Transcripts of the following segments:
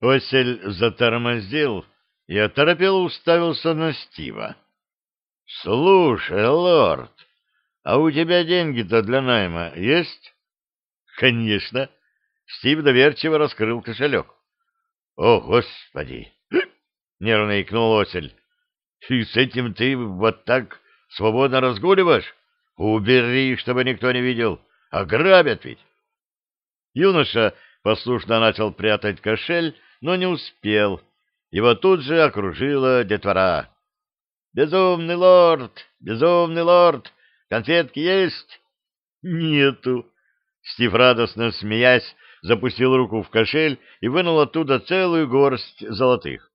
Осель затормозил и оторопело уставился на Стива. — Слушай, лорд, а у тебя деньги-то для найма есть? — Конечно. Стив доверчиво раскрыл кошелек. — О, Господи! — нервно икнул Осель. — И с этим ты вот так свободно разгуливаешь? Убери, чтобы никто не видел. Ограбят ведь. Юноша послушно начал прятать кошель, но не успел. Его тут же окружила детвора. «Безумный лорд! Безумный лорд! Конфетки есть?» «Нету!» Стив, радостно смеясь, запустил руку в кошель и вынул оттуда целую горсть золотых.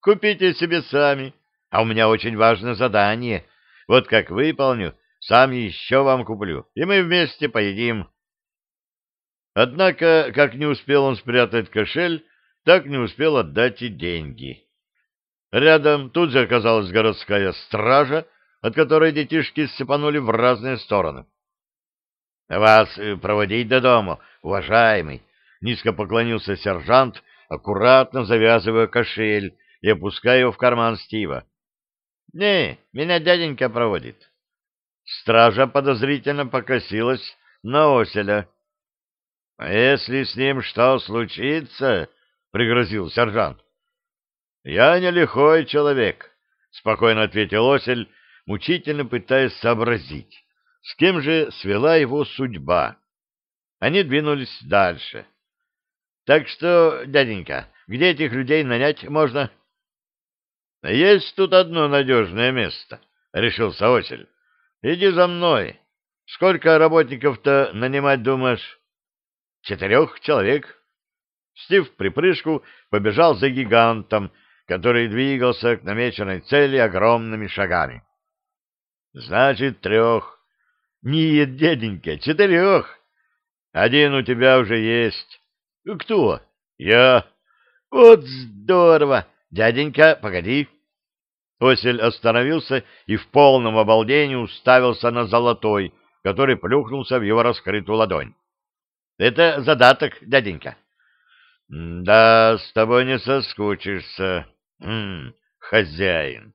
«Купите себе сами, а у меня очень важное задание. Вот как выполню, сам еще вам куплю, и мы вместе поедим». Однако, как не успел он спрятать кошель, так не успел отдать и деньги. Рядом тут же оказалась городская стража, от которой детишки сыпанули в разные стороны. — Вас э, проводить до дома, уважаемый! — низко поклонился сержант, аккуратно завязывая кошель и опуская его в карман Стива. — Не, меня дяденька проводит. Стража подозрительно покосилась на оселя. — А если с ним что случится, пригрозил сержант. «Я не лихой человек», — спокойно ответил Осель, мучительно пытаясь сообразить, с кем же свела его судьба. Они двинулись дальше. «Так что, дяденька, где этих людей нанять можно?» «Есть тут одно надежное место», — решился Осель. «Иди за мной. Сколько работников-то нанимать думаешь?» «Четырех человек». Стив в припрыжку побежал за гигантом, который двигался к намеченной цели огромными шагами. — Значит, трех. — Нет, дяденька, четырех. Один у тебя уже есть. — Кто? — Я. — Вот здорово! Дяденька, погоди. Осель остановился и в полном обалдении уставился на золотой, который плюхнулся в его раскрытую ладонь. — Это задаток, дяденька. — да, с тобой не соскучишься, М -м, хозяин.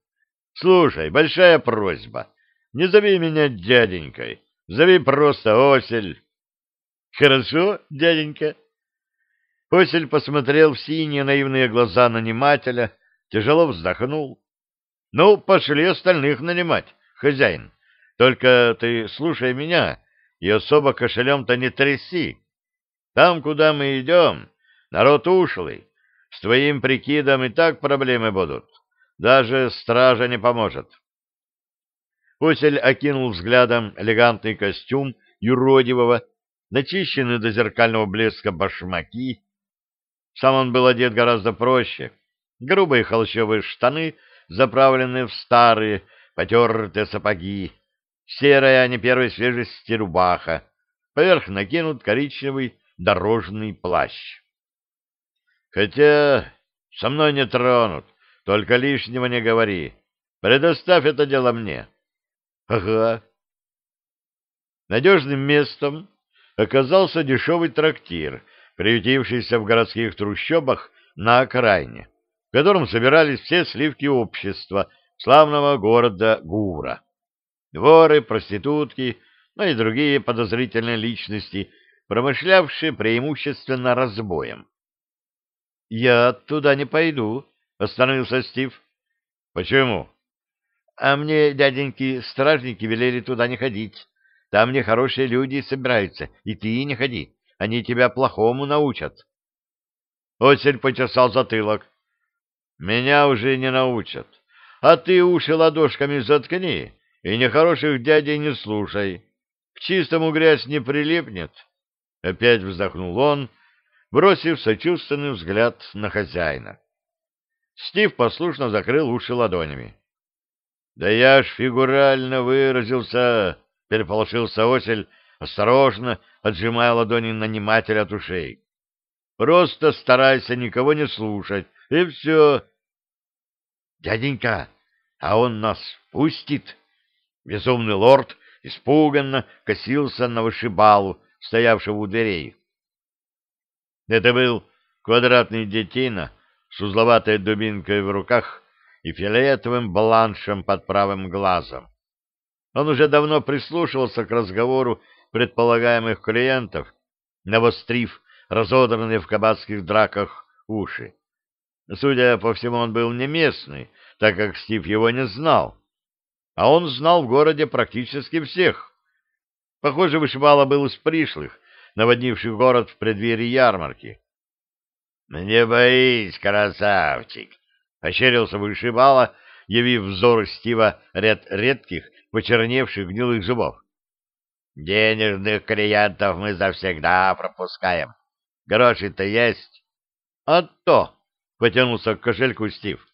Слушай, большая просьба. Не зови меня дяденькой, зови просто Осель. Хорошо, дяденька. Осель посмотрел в синие наивные глаза нанимателя, тяжело вздохнул. Ну, пошли остальных нанимать, хозяин. Только ты слушай меня и особо кошелем-то не тряси. Там, куда мы идем, Народ ушлый. С твоим прикидом и так проблемы будут. Даже стража не поможет. Осель окинул взглядом элегантный костюм юродивого, начищенный до зеркального блеска башмаки. Сам он был одет гораздо проще. Грубые холщовые штаны, заправленные в старые, потертые сапоги, серая, а не первой свежести рубаха, поверх накинут коричневый дорожный плащ. Хотя со мной не тронут, только лишнего не говори. Предоставь это дело мне. Ага. Надежным местом оказался дешевый трактир, приютившийся в городских трущобах на окраине, в котором собирались все сливки общества славного города Гура. Воры, проститутки, ну и другие подозрительные личности, промышлявшие преимущественно разбоем. «Я туда не пойду», — остановился Стив. «Почему?» «А мне, дяденьки, стражники велели туда не ходить. Там нехорошие люди собираются, и ты не ходи. Они тебя плохому научат». Осель почесал затылок. «Меня уже не научат. А ты уши ладошками заткни и нехороших дядей не слушай. К чистому грязь не прилипнет». Опять вздохнул он, — бросив сочувственный взгляд на хозяина. Стив послушно закрыл уши ладонями. — Да я ж фигурально выразился, — переполошился Осель, осторожно отжимая ладони нанимателя от ушей. — Просто старайся никого не слушать, и все. — Дяденька, а он нас пустит? Безумный лорд испуганно косился на вышибалу, стоявшего у дверей. Это был квадратный детина с узловатой дубинкой в руках и фиолетовым бланшем под правым глазом. Он уже давно прислушивался к разговору предполагаемых клиентов, навострив разодранные в кабацких драках уши. Судя по всему, он был не местный, так как Стив его не знал. А он знал в городе практически всех. Похоже, вышибала был из пришлых, наводнивших город в преддверии ярмарки. — Не боись, красавчик! — ощерился вышибала, явив взору Стива ряд редких, почерневших гнилых зубов. — Денежных клиентов мы завсегда пропускаем. Гроши-то есть? — А то! — потянулся к кошельку Стив.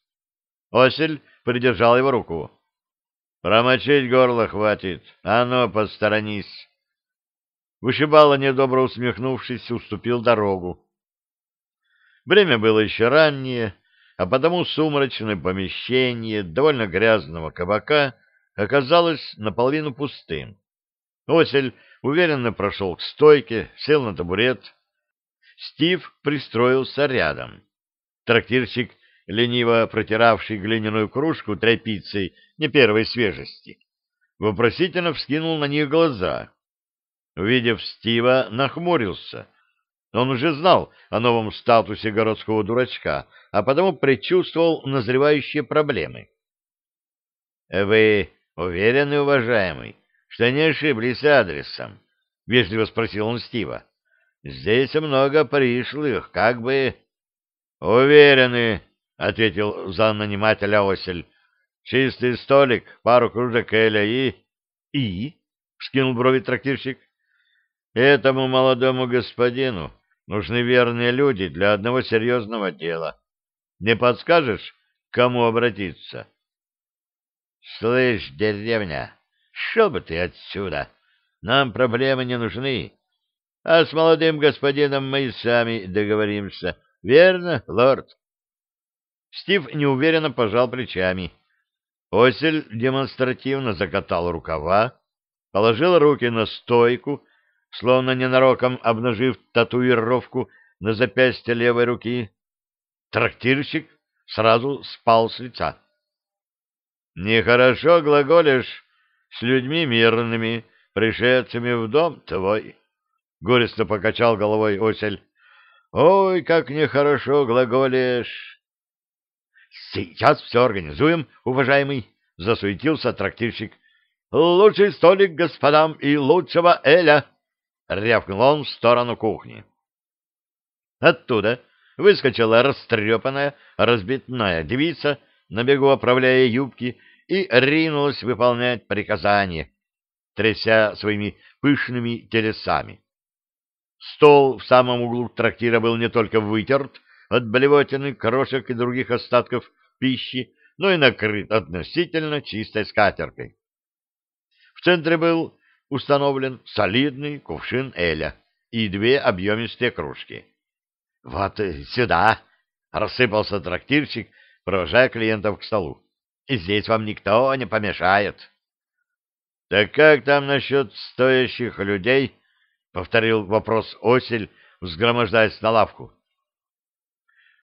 Осель придержал его руку. — Промочить горло хватит. А ну, посторонись. Вышибало, недобро усмехнувшись, уступил дорогу. Время было еще раннее, а потому сумрачное помещение довольно грязного кабака оказалось наполовину пустым. Осель уверенно прошел к стойке, сел на табурет, Стив пристроился рядом. Трактирщик, лениво протиравший глиняную кружку тряпицей не первой свежести, вопросительно вскинул на них глаза. Увидев Стива, нахмурился. Он уже знал о новом статусе городского дурачка, а потому предчувствовал назревающие проблемы. — Вы уверены, уважаемый, что не ошиблись адресом? — вежливо спросил он Стива. Здесь много пришлых, как бы... — Уверены, — ответил за нанимателя Осель. — Чистый столик, пару кружек эля и... — И? — вскинул брови трактирщик. — Этому молодому господину нужны верные люди для одного серьезного дела. Не подскажешь, к кому обратиться? — Слышь, деревня, шел бы ты отсюда. Нам проблемы не нужны. А с молодым господином мы и сами договоримся. Верно, лорд? Стив неуверенно пожал плечами. Осель демонстративно закатал рукава, положил руки на стойку, словно ненароком обнажив татуировку на запястье левой руки. Трактирщик сразу спал с лица. — Нехорошо глаголишь с людьми мирными, пришедшими в дом твой. — горестно покачал головой Осель. — Ой, как нехорошо глаголешь! — Сейчас все организуем, уважаемый, — засуетился трактирщик. — Лучший столик господам и лучшего Эля! — рявкнул он в сторону кухни. Оттуда выскочила растрепанная, разбитная девица, на бегу оправляя юбки, и ринулась выполнять приказания, тряся своими пышными телесами. Стол в самом углу трактира был не только вытерт от блевотины, крошек и других остатков пищи, но и накрыт относительно чистой скатеркой. В центре был установлен солидный кувшин эля и две объемистые кружки. — Вот сюда! — рассыпался трактирщик, провожая клиентов к столу. — Здесь вам никто не помешает. — Так как там насчет стоящих людей? — повторил вопрос Осель, взгромождаясь на лавку.